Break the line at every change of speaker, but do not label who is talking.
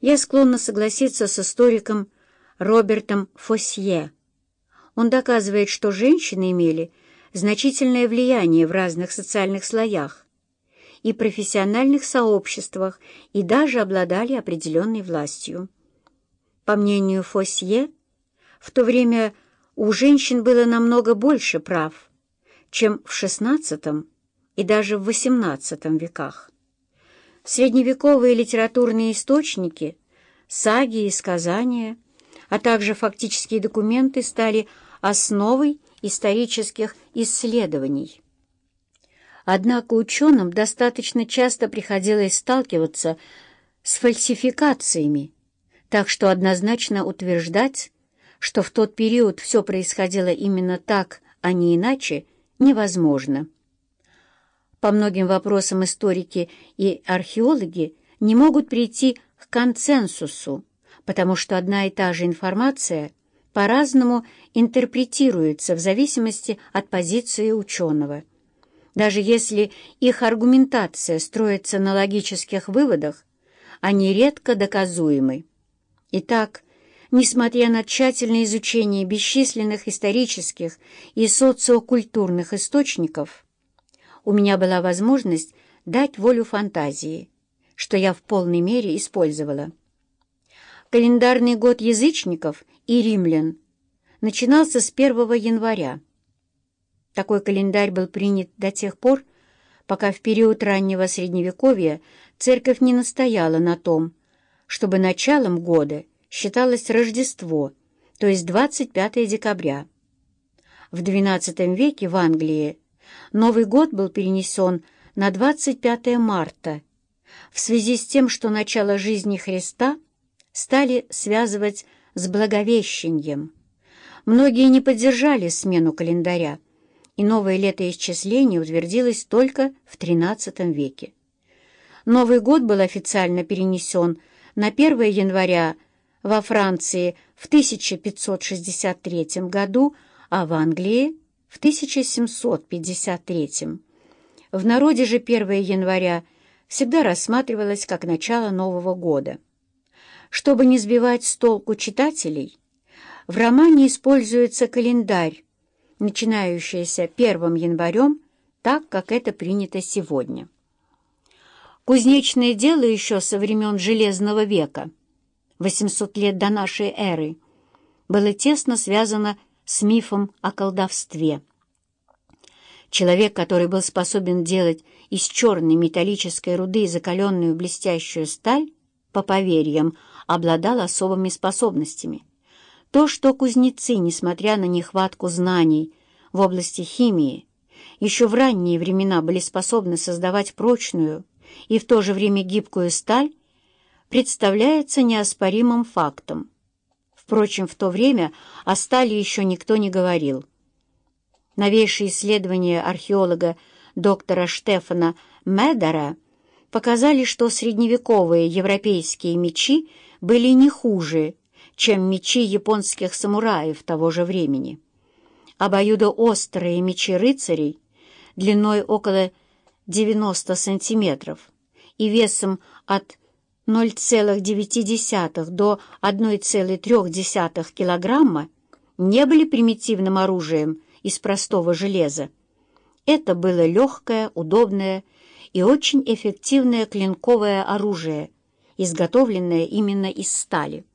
Я склонна согласиться с историком Робертом Фосье. Он доказывает, что женщины имели значительное влияние в разных социальных слоях и профессиональных сообществах и даже обладали определенной властью. По мнению Фосье, в то время у женщин было намного больше прав, чем в XVI и даже в XVIII веках. Средневековые литературные источники, саги и сказания, а также фактические документы стали основой исторических исследований. Однако ученым достаточно часто приходилось сталкиваться с фальсификациями, так что однозначно утверждать, что в тот период все происходило именно так, а не иначе, невозможно. По многим вопросам историки и археологи не могут прийти к консенсусу, потому что одна и та же информация по-разному интерпретируется в зависимости от позиции ученого. Даже если их аргументация строится на логических выводах, они редко доказуемы. Итак, несмотря на тщательное изучение бесчисленных исторических и социокультурных источников, у меня была возможность дать волю фантазии, что я в полной мере использовала. Календарный год язычников и римлян начинался с 1 января. Такой календарь был принят до тех пор, пока в период раннего Средневековья церковь не настояла на том, чтобы началом года считалось Рождество, то есть 25 декабря. В XII веке в Англии Новый год был перенесен на 25 марта в связи с тем, что начало жизни Христа стали связывать с Благовещением. Многие не поддержали смену календаря, и новое летоисчисление утвердилось только в XIII веке. Новый год был официально перенесен на 1 января во Франции в 1563 году, а в Англии в 1753. В народе же 1 января всегда рассматривалось как начало Нового года. Чтобы не сбивать с толку читателей, в романе используется календарь, начинающийся 1 январем, так, как это принято сегодня. Кузнечное дело еще со времен Железного века, 800 лет до нашей эры, было тесно связано с мифом о колдовстве. Человек, который был способен делать из черной металлической руды закаленную блестящую сталь, по поверьям, обладал особыми способностями. То, что кузнецы, несмотря на нехватку знаний в области химии, еще в ранние времена были способны создавать прочную и в то же время гибкую сталь, представляется неоспоримым фактом. Впрочем, в то время о стали еще никто не говорил. Новейшие исследования археолога доктора Штефана Медера показали, что средневековые европейские мечи были не хуже, чем мечи японских самураев того же времени. Обоюдоострые мечи рыцарей длиной около 90 сантиметров и весом от 0,9 до 1,3 килограмма не были примитивным оружием из простого железа. Это было легкое, удобное и очень эффективное клинковое оружие, изготовленное именно из стали.